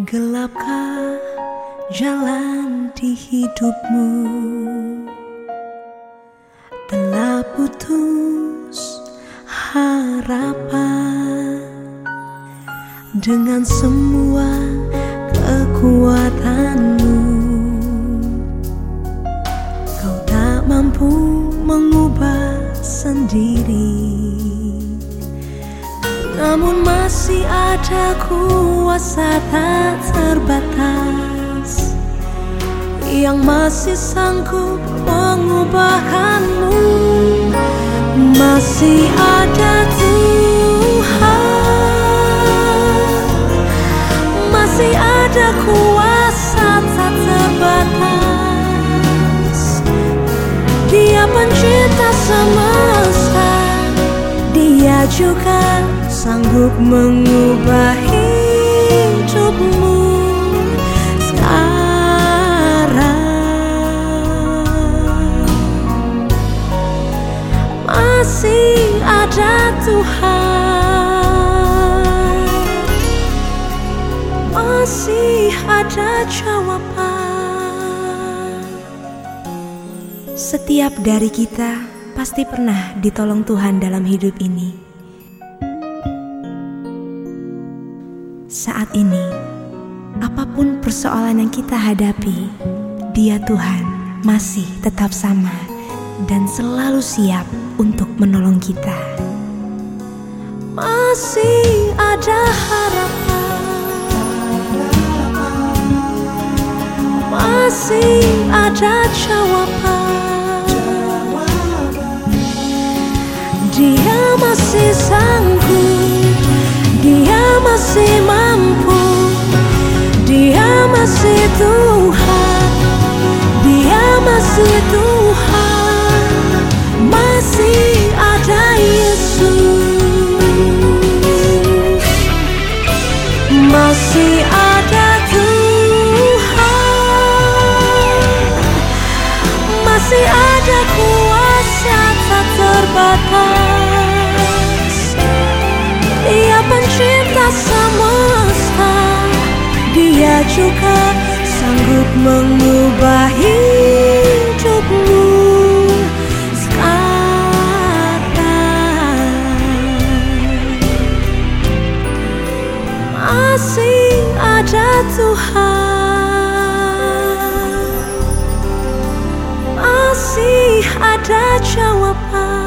Gelapkah jalan di hidupmu? Telah putus harapan Dengan semua kekuatanmu. Kau tak mampu mengubah sendiri namun masih ada kuasa tak terbatas. Yang masih sanggup mengubahkanmu. Masih ada Tuhan. Masih ada kuasa tak terbatas. Dia pencipta Dia juga sanggup mengubah hidupmu sekarang. Masih ada Tuhan. Masih ada jawaban. Setiap dari kita pasti pernah ditolong Tuhan dalam hidup ini Saat ini, apa pun persoalan yang kita hadapi, Dia Tuhan masih tetap sama dan selalu siap untuk menolong kita. Masih ada harapan, masih ada jawaban. Dia masih sanggup, dia masih mampu, masih Tuhan, dia masih Tuhan, masih ada Yesus, masih ada Tuhan, masih ada kuasa tak terbatas. Juga sanggup mengubah hidupmu. Sekarang Masih ada Tuhan. Masih ada jawaban